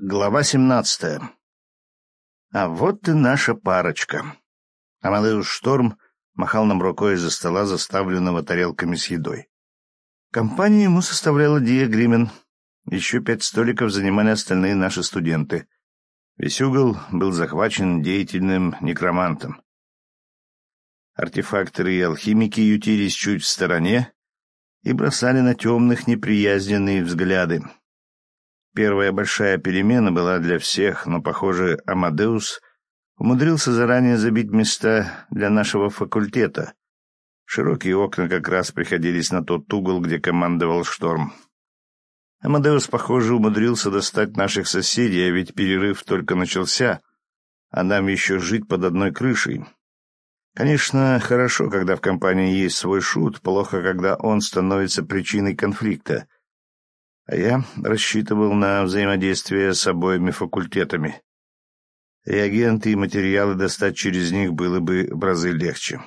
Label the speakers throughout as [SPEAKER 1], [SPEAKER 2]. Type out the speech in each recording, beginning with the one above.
[SPEAKER 1] Глава семнадцатая. А вот и наша парочка. Амадеус Шторм махал нам рукой из-за стола, заставленного тарелками с едой. Компанию ему составляла Дия Гримен. Еще пять столиков занимали остальные наши студенты. Весь угол был захвачен деятельным некромантом. Артефакторы и алхимики ютились чуть в стороне и бросали на темных неприязненные взгляды, Первая большая перемена была для всех, но, похоже, Амадеус умудрился заранее забить места для нашего факультета. Широкие окна как раз приходились на тот угол, где командовал шторм. Амадеус, похоже, умудрился достать наших соседей, а ведь перерыв только начался, а нам еще жить под одной крышей. Конечно, хорошо, когда в компании есть свой шут, плохо, когда он становится причиной конфликта — а я рассчитывал на взаимодействие с обоими факультетами. Реагенты и материалы достать через них было бы в разы легче.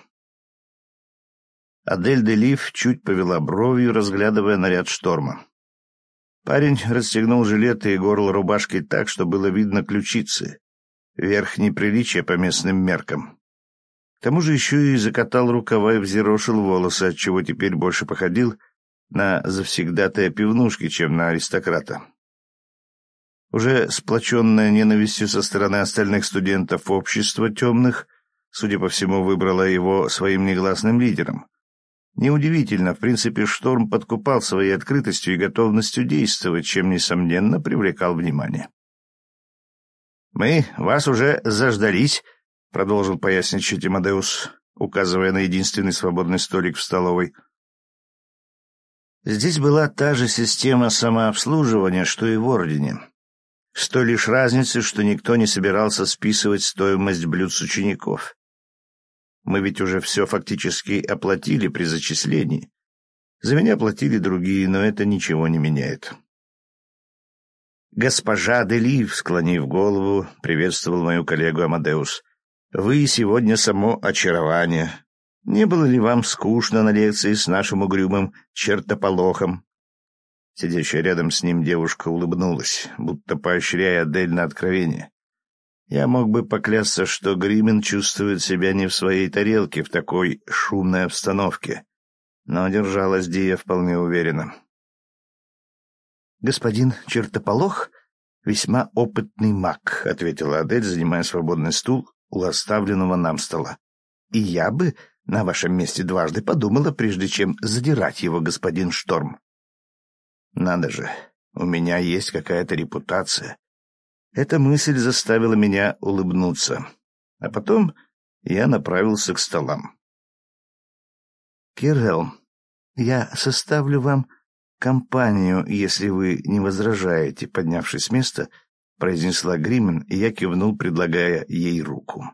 [SPEAKER 1] Адель Делив чуть повела бровью, разглядывая наряд шторма. Парень расстегнул жилеты и горло рубашки так, что было видно ключицы. Верх неприличия по местным меркам. К тому же еще и закатал рукава и взъерошил волосы, отчего теперь больше походил на завсегдатая пивнушки, чем на аристократа. Уже сплоченная ненавистью со стороны остальных студентов общества темных, судя по всему, выбрала его своим негласным лидером. Неудивительно, в принципе, Шторм подкупал своей открытостью и готовностью действовать, чем, несомненно, привлекал внимание. «Мы вас уже заждались», — продолжил поясничать Амадеус, указывая на единственный свободный столик в столовой — Здесь была та же система самообслуживания, что и в Ордене. С той лишь разницей, что никто не собирался списывать стоимость блюд с учеников. Мы ведь уже все фактически оплатили при зачислении. За меня платили другие, но это ничего не меняет. «Госпожа Делив», склонив голову, приветствовал мою коллегу Амадеус. «Вы сегодня само очарование. Не было ли вам скучно на лекции с нашим угрюмым чертополохом?» Сидящая рядом с ним девушка улыбнулась, будто поощряя Адель на откровение. Я мог бы поклясться, что Гримен чувствует себя не в своей тарелке в такой шумной обстановке, но держалась Дия вполне уверенно. «Господин Чертополох — весьма опытный маг», — ответила Адель, занимая свободный стул у оставленного нам стола. «И я бы на вашем месте дважды подумала, прежде чем задирать его господин Шторм. Надо же, у меня есть какая-то репутация. Эта мысль заставила меня улыбнуться. А потом я направился к столам. Кирелл, я составлю вам компанию, если вы не возражаете, поднявшись с места, произнесла Гримен, и я кивнул, предлагая ей руку.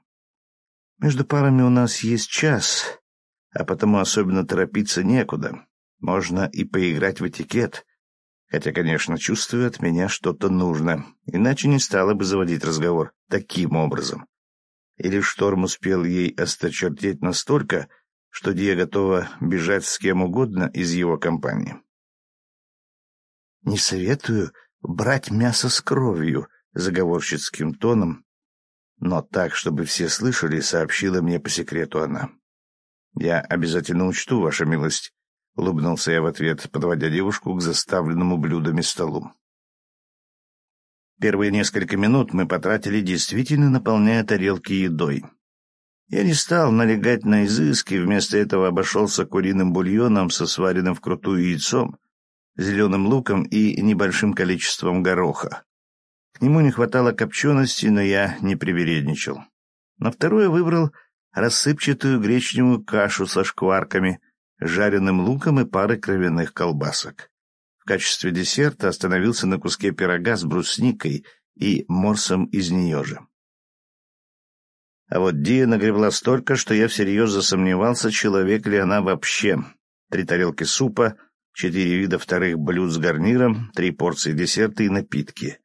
[SPEAKER 1] Между парами у нас есть час, а потому особенно торопиться некуда. Можно и поиграть в этикет. Хотя, конечно, чувствую, от меня что-то нужно, иначе не стала бы заводить разговор таким образом. Или Шторм успел ей осточертеть настолько, что Дия готова бежать с кем угодно из его компании. «Не советую брать мясо с кровью», — заговорщицким тоном но так, чтобы все слышали, сообщила мне по секрету она. «Я обязательно учту, ваша милость», — улыбнулся я в ответ, подводя девушку к заставленному блюдами столу. Первые несколько минут мы потратили, действительно наполняя тарелки едой. Я не стал налегать на изыски, вместо этого обошелся куриным бульоном со сваренным вкрутую яйцом, зеленым луком и небольшим количеством гороха. К нему не хватало копчености, но я не привередничал. На второе выбрал рассыпчатую гречневую кашу со шкварками, жареным луком и парой кровяных колбасок. В качестве десерта остановился на куске пирога с брусникой и морсом из нее же. А вот Дия нагребла столько, что я всерьез засомневался, человек ли она вообще. Три тарелки супа, четыре вида вторых блюд с гарниром, три порции десерта и напитки.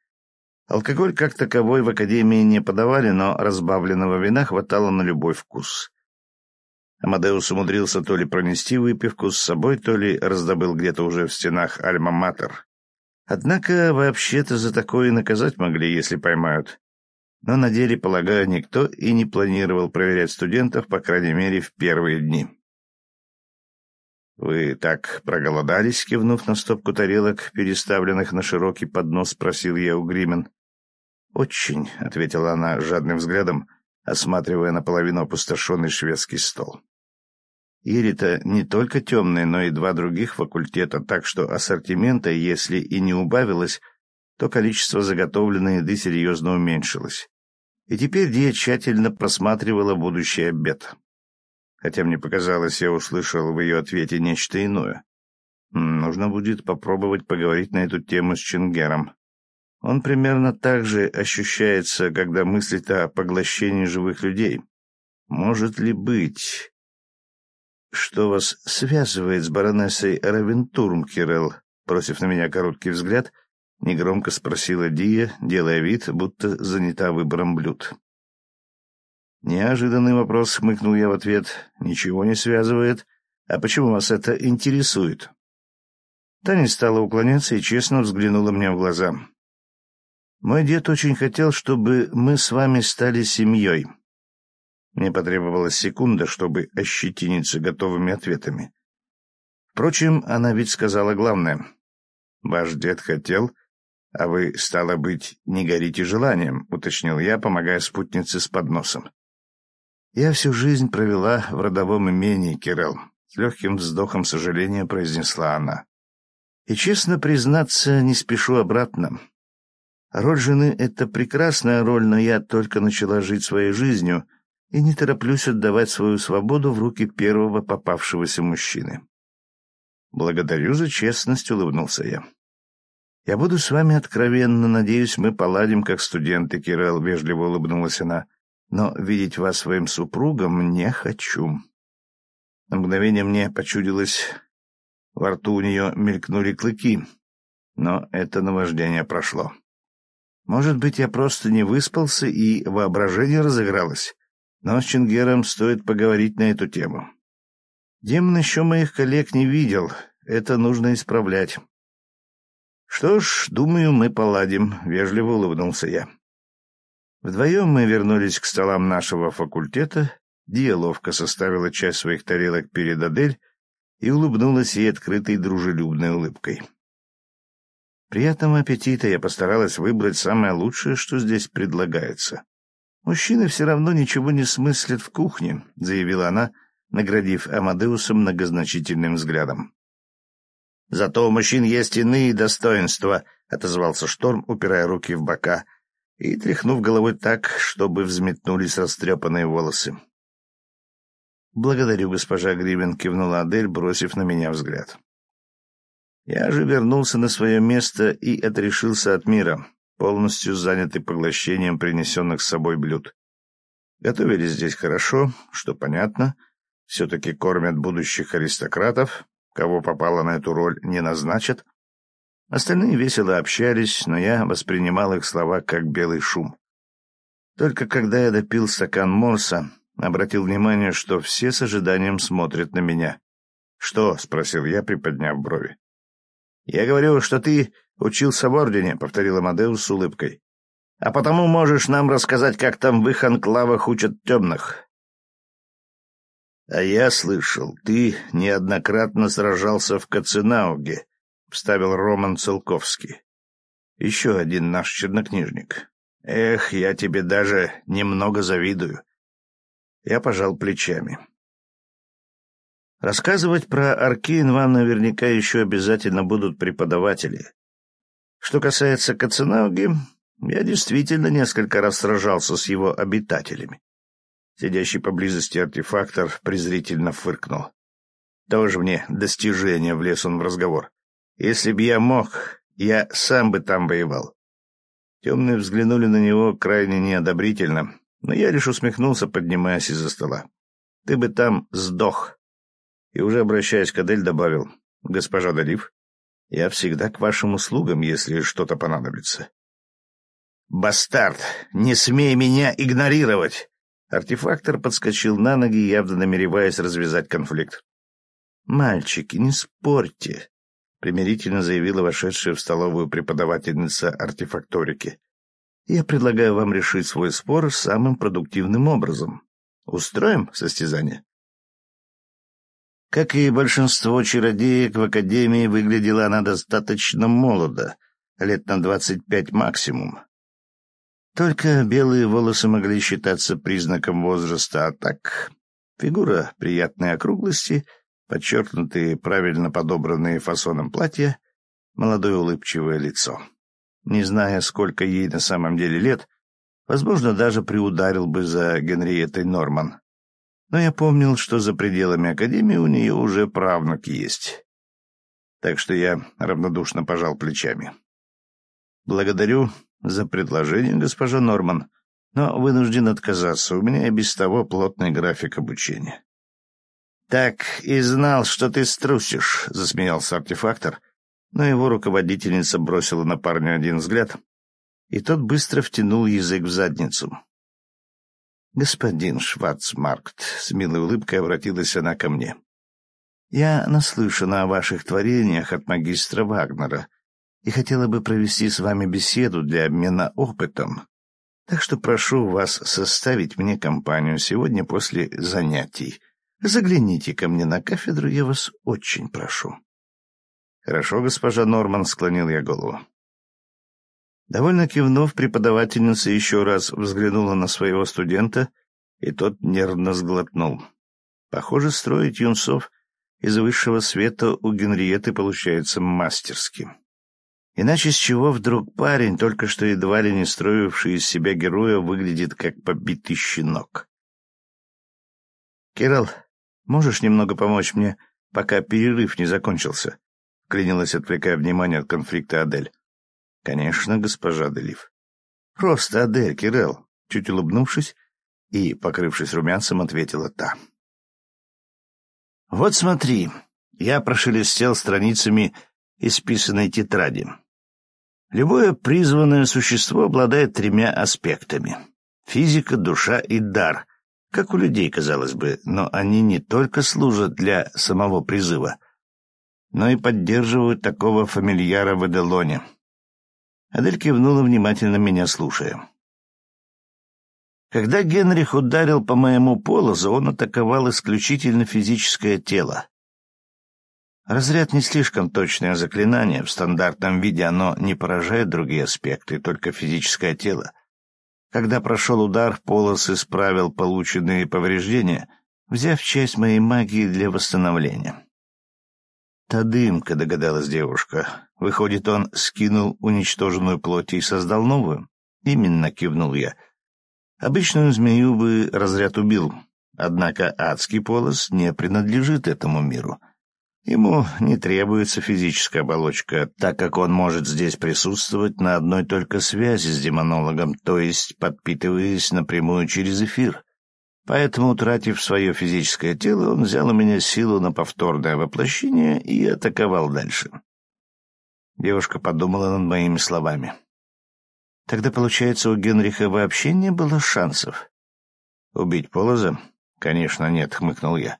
[SPEAKER 1] Алкоголь как таковой в академии не подавали, но разбавленного вина хватало на любой вкус. Амадеус умудрился то ли пронести выпивку с собой, то ли раздобыл где-то уже в стенах Альма-Матер. Однако, вообще-то, за такое наказать могли, если поймают. Но на деле, полагаю, никто и не планировал проверять студентов, по крайней мере, в первые дни. «Вы так проголодались?» — кивнув на стопку тарелок, переставленных на широкий поднос, спросил я у Гримен. «Очень», — ответила она жадным взглядом, осматривая наполовину опустошенный шведский стол. Ирита не только темные, но и два других факультета, так что ассортимента, если и не убавилось, то количество заготовленной еды серьезно уменьшилось. И теперь Дия тщательно просматривала будущий обед. Хотя мне показалось, я услышал в ее ответе нечто иное. Нужно будет попробовать поговорить на эту тему с Чингером. Он примерно так же ощущается, когда мыслит о поглощении живых людей. Может ли быть... «Что вас связывает с баронессой Равентурм, Кирелл?» Бросив на меня короткий взгляд, негромко спросила Дия, делая вид, будто занята выбором блюд. Неожиданный вопрос, хмыкнул я в ответ. «Ничего не связывает. А почему вас это интересует?» Таня стала уклоняться и честно взглянула мне в глаза. «Мой дед очень хотел, чтобы мы с вами стали семьей. Мне потребовалась секунда, чтобы ощетиниться готовыми ответами. Впрочем, она ведь сказала главное. «Ваш дед хотел, а вы, стало быть, не горите желанием», — уточнил я, помогая спутнице с подносом. «Я всю жизнь провела в родовом имении, Кирелл», — с легким вздохом сожаления произнесла она. «И, честно признаться, не спешу обратно. Роль жены — это прекрасная роль, но я только начала жить своей жизнью — и не тороплюсь отдавать свою свободу в руки первого попавшегося мужчины. «Благодарю за честность», — улыбнулся я. «Я буду с вами откровенно, надеюсь, мы поладим, как студенты», — Кирелл вежливо улыбнулась она. «Но видеть вас своим супругом не хочу». На мгновение мне почудилось, во рту у нее мелькнули клыки, но это наваждение прошло. Может быть, я просто не выспался и воображение разыгралось? Но с Чингером стоит поговорить на эту тему. Демон еще моих коллег не видел, это нужно исправлять. Что ж, думаю, мы поладим, — вежливо улыбнулся я. Вдвоем мы вернулись к столам нашего факультета, Дия ловко составила часть своих тарелок перед Адель и улыбнулась ей открытой дружелюбной улыбкой. Приятного аппетита я постаралась выбрать самое лучшее, что здесь предлагается. «Мужчины все равно ничего не смыслят в кухне», — заявила она, наградив Амадеуса многозначительным взглядом. «Зато у мужчин есть иные достоинства», — отозвался Шторм, упирая руки в бока и тряхнув головой так, чтобы взметнулись растрепанные волосы. «Благодарю, госпожа Гривен», — кивнула Адель, бросив на меня взгляд. Я же вернулся на свое место и отрешился от мира, полностью заняты поглощением принесенных с собой блюд. Готовили здесь хорошо, что понятно. Все-таки кормят будущих аристократов, кого попало на эту роль не назначат. Остальные весело общались, но я воспринимал их слова как белый шум. Только когда я допил стакан морса, обратил внимание, что все с ожиданием смотрят на меня. «Что?» — спросил я, приподняв брови. «Я говорю, что ты «Учился в ордене», — повторил Амадеус с улыбкой. «А потому можешь нам рассказать, как там в их анклавах учат темных». «А я слышал, ты неоднократно сражался в Каценауге», — вставил Роман Целковский. «Еще один наш чернокнижник. Эх, я тебе даже немного завидую». Я пожал плечами. Рассказывать про Аркейн вам наверняка еще обязательно будут преподаватели. Что касается Каценауги, я действительно несколько раз сражался с его обитателями. Сидящий поблизости артефактор презрительно фыркнул. Тоже мне достижение, влез он в разговор. Если б я мог, я сам бы там воевал. Темные взглянули на него крайне неодобрительно, но я лишь усмехнулся, поднимаясь из-за стола. Ты бы там сдох. И уже обращаясь к Адель, добавил. Госпожа Далив, я всегда к вашим услугам, если что-то понадобится. «Бастард, не смей меня игнорировать!» Артефактор подскочил на ноги, явно намереваясь развязать конфликт. «Мальчики, не спорьте!» примирительно заявила вошедшая в столовую преподавательница артефакторики. «Я предлагаю вам решить свой спор самым продуктивным образом. Устроим состязание?» Как и большинство чародеек в Академии, выглядела она достаточно молодо, лет на двадцать пять максимум. Только белые волосы могли считаться признаком возраста, а так фигура приятной округлости, подчеркнутые правильно подобранные фасоном платья, молодое улыбчивое лицо. Не зная, сколько ей на самом деле лет, возможно, даже приударил бы за Генриеттой Норман. Но я помнил, что за пределами Академии у нее уже правнук есть. Так что я равнодушно пожал плечами. «Благодарю за предложение, госпожа Норман, но вынужден отказаться. У меня и без того плотный график обучения». «Так и знал, что ты струсишь», — засмеялся артефактор, но его руководительница бросила на парня один взгляд, и тот быстро втянул язык в задницу. «Господин Шварцмаркт», — с милой улыбкой обратилась она ко мне, — «я наслышана о ваших творениях от магистра Вагнера и хотела бы провести с вами беседу для обмена опытом. Так что прошу вас составить мне компанию сегодня после занятий. Загляните ко мне на кафедру, я вас очень прошу. Хорошо, госпожа Норман, склонил я голову. Довольно кивнув, преподавательница еще раз взглянула на своего студента, и тот нервно сглотнул. Похоже, строить юнцов из высшего света у Генриеты получается мастерски. Иначе с чего вдруг парень, только что едва ли не строивший из себя героя, выглядит как побитый щенок? «Кирилл, можешь немного помочь мне, пока перерыв не закончился?» — клянилась, отвлекая внимание от конфликта Адель. «Конечно, госпожа Делив». «Просто Адель, Кирилл», — чуть улыбнувшись и, покрывшись румянцем, ответила та. «Вот смотри, я прошелестел страницами исписанной тетради. Любое призванное существо обладает тремя аспектами — физика, душа и дар, как у людей, казалось бы, но они не только служат для самого призыва, но и поддерживают такого фамильяра в Эделоне. Адель кивнула, внимательно меня слушая. Когда Генрих ударил по моему полозу, он атаковал исключительно физическое тело. Разряд не слишком точное заклинание. В стандартном виде оно не поражает другие аспекты, только физическое тело. Когда прошел удар, полос исправил полученные повреждения, взяв часть моей магии для восстановления. «Та дымка», — догадалась девушка. «Выходит, он скинул уничтоженную плоть и создал новую?» «Именно», — кивнул я. «Обычную змею бы разряд убил, однако адский полос не принадлежит этому миру». Ему не требуется физическая оболочка, так как он может здесь присутствовать на одной только связи с демонологом, то есть подпитываясь напрямую через эфир. Поэтому, утратив свое физическое тело, он взял у меня силу на повторное воплощение и атаковал дальше. Девушка подумала над моими словами. Тогда, получается, у Генриха вообще не было шансов. Убить Полоза? Конечно, нет, хмыкнул я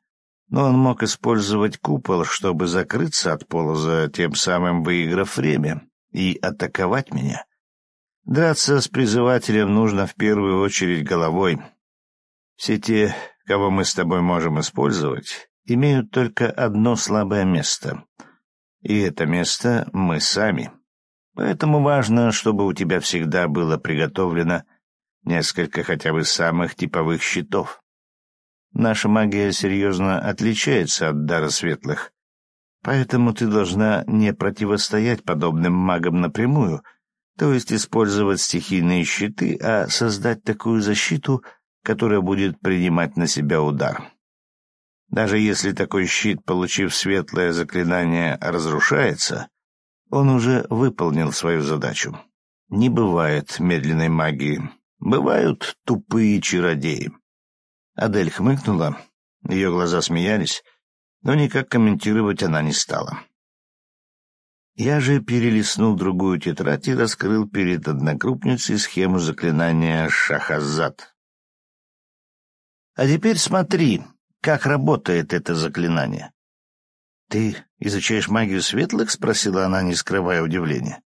[SPEAKER 1] но он мог использовать купол, чтобы закрыться от полоза, тем самым выиграв время, и атаковать меня. Драться с призывателем нужно в первую очередь головой. Все те, кого мы с тобой можем использовать, имеют только одно слабое место. И это место мы сами. Поэтому важно, чтобы у тебя всегда было приготовлено несколько хотя бы самых типовых щитов. Наша магия серьезно отличается от дара светлых. Поэтому ты должна не противостоять подобным магам напрямую, то есть использовать стихийные щиты, а создать такую защиту, которая будет принимать на себя удар. Даже если такой щит, получив светлое заклинание, разрушается, он уже выполнил свою задачу. Не бывает медленной магии. Бывают тупые чародеи. Адель хмыкнула, ее глаза смеялись, но никак комментировать она не стала. Я же перелистнул другую тетрадь и раскрыл перед однокрупницей схему заклинания «Шахазад». А теперь смотри, как работает это заклинание. «Ты изучаешь магию светлых?» — спросила она, не скрывая удивления.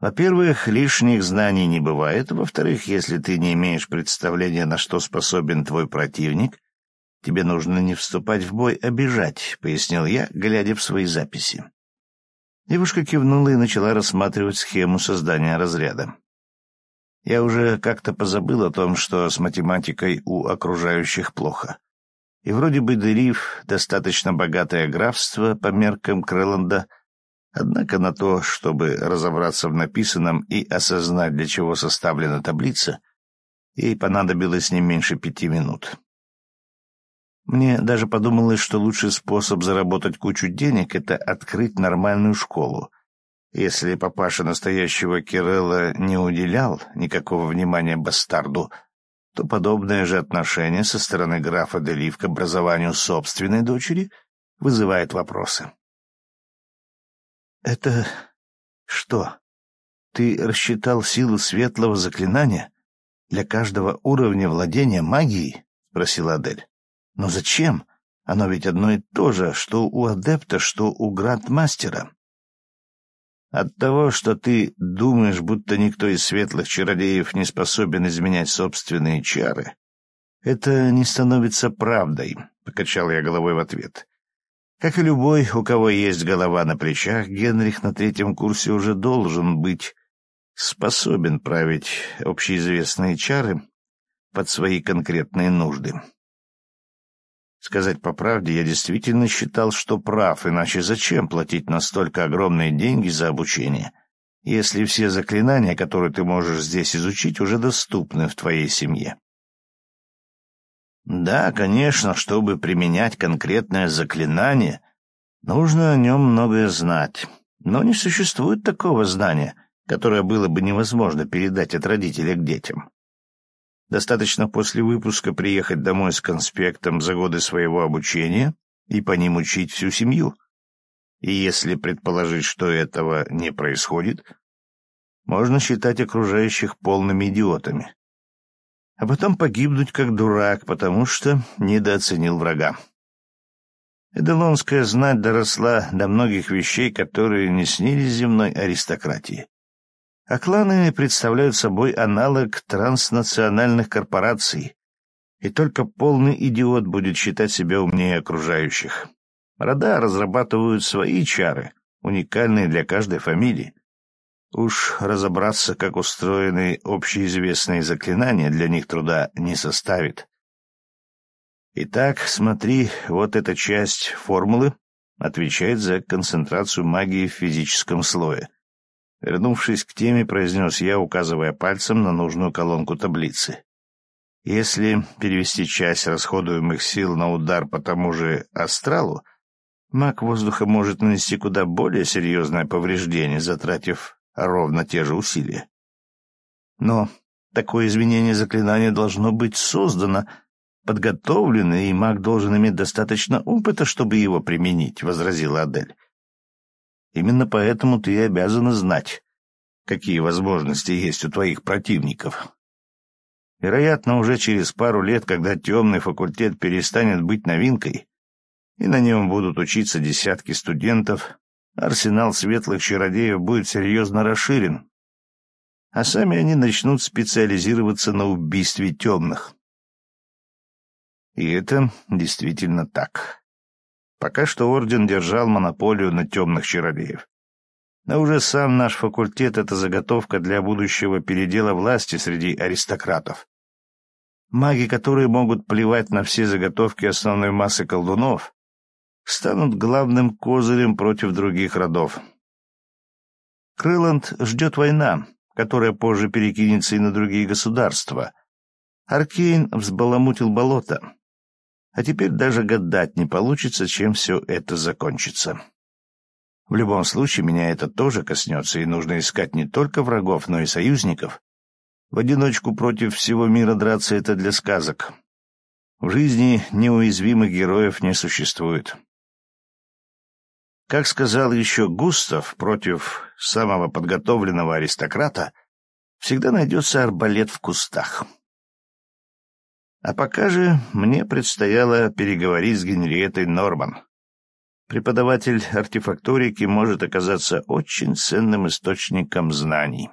[SPEAKER 1] «Во-первых, лишних знаний не бывает. Во-вторых, если ты не имеешь представления, на что способен твой противник, тебе нужно не вступать в бой, а бежать», — пояснил я, глядя в свои записи. Девушка кивнула и начала рассматривать схему создания разряда. Я уже как-то позабыл о том, что с математикой у окружающих плохо. И вроде бы Дерив — достаточно богатое графство по меркам Крэланда, однако на то, чтобы разобраться в написанном и осознать, для чего составлена таблица, ей понадобилось не меньше пяти минут. Мне даже подумалось, что лучший способ заработать кучу денег — это открыть нормальную школу. Если папаша настоящего Кирелла не уделял никакого внимания бастарду — то подобное же отношение со стороны графа Делив к образованию собственной дочери вызывает вопросы. «Это что? Ты рассчитал силу светлого заклинания для каждого уровня владения магией?» — спросила Адель. «Но зачем? Оно ведь одно и то же, что у адепта, что у грандмастера». От того, что ты думаешь, будто никто из светлых чародеев не способен изменять собственные чары, это не становится правдой, — покачал я головой в ответ. Как и любой, у кого есть голова на плечах, Генрих на третьем курсе уже должен быть способен править общеизвестные чары под свои конкретные нужды. Сказать по правде, я действительно считал, что прав, иначе зачем платить настолько огромные деньги за обучение, если все заклинания, которые ты можешь здесь изучить, уже доступны в твоей семье? Да, конечно, чтобы применять конкретное заклинание, нужно о нем многое знать, но не существует такого знания, которое было бы невозможно передать от родителя к детям. Достаточно после выпуска приехать домой с конспектом за годы своего обучения и по ним учить всю семью. И если предположить, что этого не происходит, можно считать окружающих полными идиотами. А потом погибнуть как дурак, потому что недооценил врага. Эделонская знать доросла до многих вещей, которые не снились земной аристократии а кланы представляют собой аналог транснациональных корпораций, и только полный идиот будет считать себя умнее окружающих. Рода разрабатывают свои чары, уникальные для каждой фамилии. Уж разобраться, как устроены общеизвестные заклинания, для них труда не составит. Итак, смотри, вот эта часть формулы отвечает за концентрацию магии в физическом слое — Вернувшись к теме, произнес я, указывая пальцем на нужную колонку таблицы. Если перевести часть расходуемых сил на удар по тому же астралу, маг воздуха может нанести куда более серьезное повреждение, затратив ровно те же усилия. Но такое изменение заклинания должно быть создано, подготовлено, и маг должен иметь достаточно опыта, чтобы его применить, — возразила Адель. Именно поэтому ты обязана знать, какие возможности есть у твоих противников. Вероятно, уже через пару лет, когда темный факультет перестанет быть новинкой, и на нем будут учиться десятки студентов, арсенал светлых чародеев будет серьезно расширен, а сами они начнут специализироваться на убийстве темных. И это действительно так. Пока что орден держал монополию на темных чародеев. Но уже сам наш факультет — это заготовка для будущего передела власти среди аристократов. Маги, которые могут плевать на все заготовки основной массы колдунов, станут главным козырем против других родов. Крыланд ждет война, которая позже перекинется и на другие государства. Аркейн взбаламутил болото, а теперь даже гадать не получится, чем все это закончится. В любом случае, меня это тоже коснется, и нужно искать не только врагов, но и союзников. В одиночку против всего мира драться — это для сказок. В жизни неуязвимых героев не существует. Как сказал еще Густав, против самого подготовленного аристократа всегда найдется арбалет в кустах. А пока же мне предстояло переговорить с Генриетой Норман. Преподаватель артефакторики может оказаться очень ценным источником знаний.